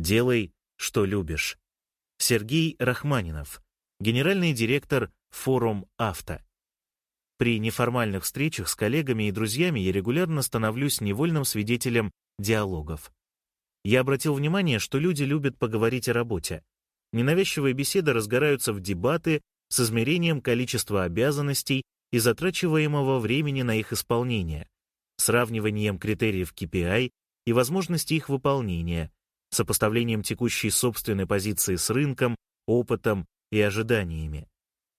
Делай, что любишь. Сергей Рахманинов, генеральный директор Форум Авто. При неформальных встречах с коллегами и друзьями я регулярно становлюсь невольным свидетелем диалогов. Я обратил внимание, что люди любят поговорить о работе. Ненавязчивые беседы разгораются в дебаты с измерением количества обязанностей и затрачиваемого времени на их исполнение, сравниванием критериев KPI и возможности их выполнения, сопоставлением текущей собственной позиции с рынком, опытом и ожиданиями.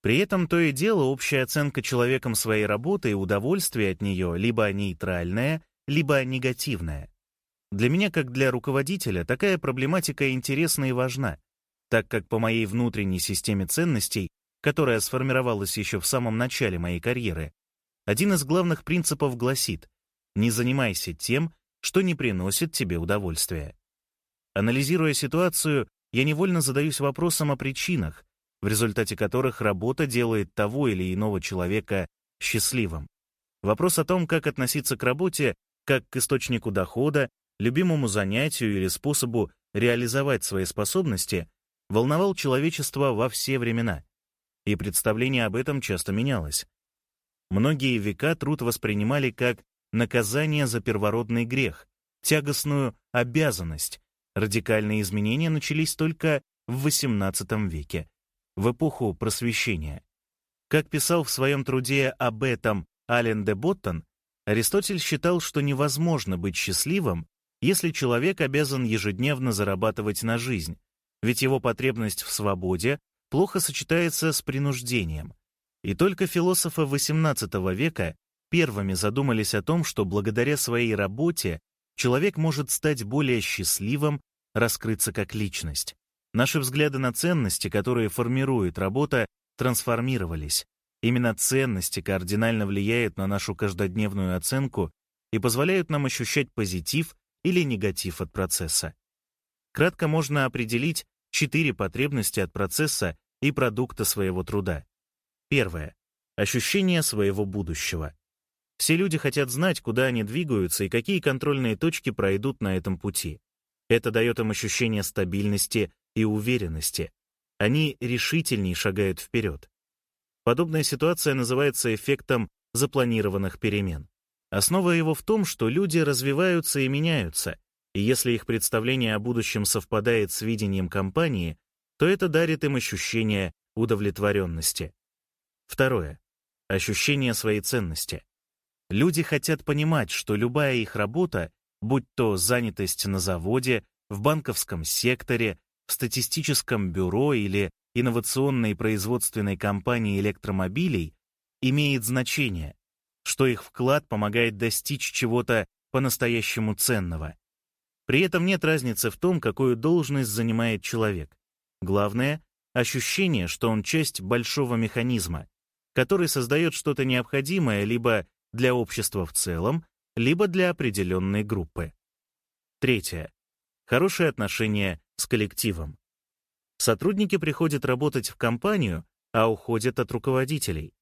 При этом то и дело общая оценка человеком своей работы и удовольствие от нее либо нейтральная, либо негативная. Для меня, как для руководителя, такая проблематика интересна и важна, так как по моей внутренней системе ценностей, которая сформировалась еще в самом начале моей карьеры, один из главных принципов гласит «не занимайся тем, что не приносит тебе удовольствия». Анализируя ситуацию, я невольно задаюсь вопросом о причинах, в результате которых работа делает того или иного человека счастливым. Вопрос о том, как относиться к работе, как к источнику дохода, любимому занятию или способу реализовать свои способности, волновал человечество во все времена, и представление об этом часто менялось. Многие века труд воспринимали как наказание за первородный грех, тягостную обязанность, Радикальные изменения начались только в XVIII веке, в эпоху Просвещения. Как писал в своем труде об этом Ален де Боттон, Аристотель считал, что невозможно быть счастливым, если человек обязан ежедневно зарабатывать на жизнь, ведь его потребность в свободе плохо сочетается с принуждением. И только философы XVIII века первыми задумались о том, что благодаря своей работе человек может стать более счастливым, раскрыться как личность. Наши взгляды на ценности, которые формирует работа, трансформировались. Именно ценности кардинально влияют на нашу каждодневную оценку и позволяют нам ощущать позитив или негатив от процесса. Кратко можно определить четыре потребности от процесса и продукта своего труда. Первое. Ощущение своего будущего. Все люди хотят знать, куда они двигаются и какие контрольные точки пройдут на этом пути. Это дает им ощущение стабильности и уверенности. Они решительней шагают вперед. Подобная ситуация называется эффектом запланированных перемен. Основа его в том, что люди развиваются и меняются, и если их представление о будущем совпадает с видением компании, то это дарит им ощущение удовлетворенности. Второе. Ощущение своей ценности. Люди хотят понимать, что любая их работа, будь то занятость на заводе, в банковском секторе, в статистическом бюро или инновационной производственной компании электромобилей, имеет значение, что их вклад помогает достичь чего-то по-настоящему ценного. При этом нет разницы в том, какую должность занимает человек. Главное — ощущение, что он часть большого механизма, который создает что-то необходимое либо для общества в целом, либо для определенной группы. Третье. Хорошие отношения с коллективом. Сотрудники приходят работать в компанию, а уходят от руководителей.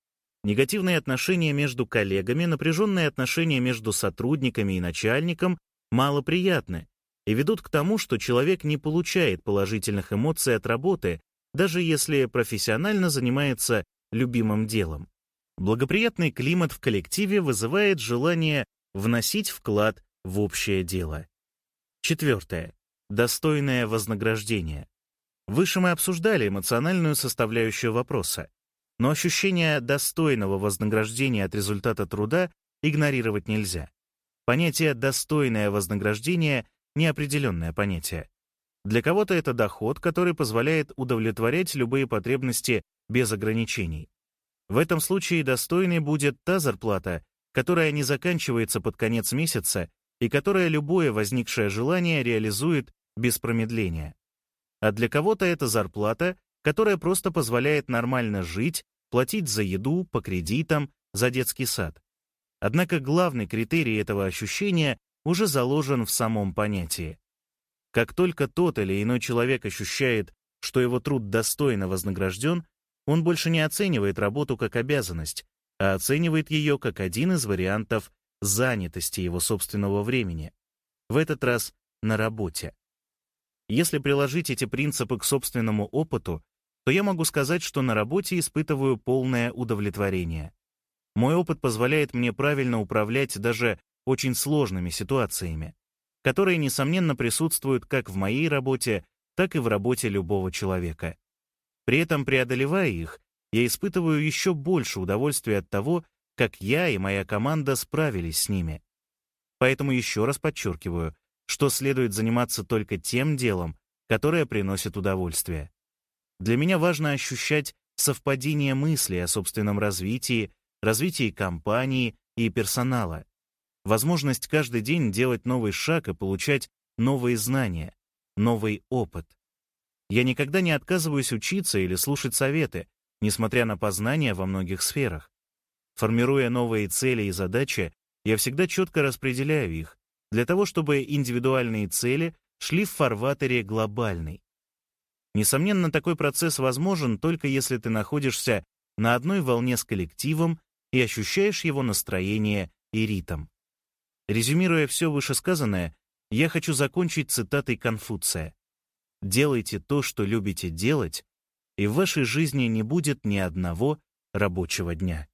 Негативные отношения между коллегами, напряженные отношения между сотрудниками и начальником малоприятны и ведут к тому, что человек не получает положительных эмоций от работы, даже если профессионально занимается любимым делом. Благоприятный климат в коллективе вызывает желание вносить вклад в общее дело. Четвертое. Достойное вознаграждение. Выше мы обсуждали эмоциональную составляющую вопроса, но ощущение достойного вознаграждения от результата труда игнорировать нельзя. Понятие «достойное вознаграждение» — неопределенное понятие. Для кого-то это доход, который позволяет удовлетворять любые потребности без ограничений. В этом случае достойной будет та зарплата, которая не заканчивается под конец месяца и которая любое возникшее желание реализует без промедления. А для кого-то это зарплата, которая просто позволяет нормально жить, платить за еду, по кредитам, за детский сад. Однако главный критерий этого ощущения уже заложен в самом понятии. Как только тот или иной человек ощущает, что его труд достойно вознагражден, он больше не оценивает работу как обязанность, а оценивает ее как один из вариантов занятости его собственного времени. В этот раз на работе. Если приложить эти принципы к собственному опыту, то я могу сказать, что на работе испытываю полное удовлетворение. Мой опыт позволяет мне правильно управлять даже очень сложными ситуациями, которые, несомненно, присутствуют как в моей работе, так и в работе любого человека. При этом, преодолевая их, я испытываю еще больше удовольствия от того, как я и моя команда справились с ними. Поэтому еще раз подчеркиваю, что следует заниматься только тем делом, которое приносит удовольствие. Для меня важно ощущать совпадение мыслей о собственном развитии, развитии компании и персонала, возможность каждый день делать новый шаг и получать новые знания, новый опыт. Я никогда не отказываюсь учиться или слушать советы, несмотря на познания во многих сферах. Формируя новые цели и задачи, я всегда четко распределяю их, для того, чтобы индивидуальные цели шли в фарватере глобальный. Несомненно, такой процесс возможен только если ты находишься на одной волне с коллективом и ощущаешь его настроение и ритм. Резюмируя все вышесказанное, я хочу закончить цитатой Конфуция. «Делайте то, что любите делать, и в вашей жизни не будет ни одного рабочего дня».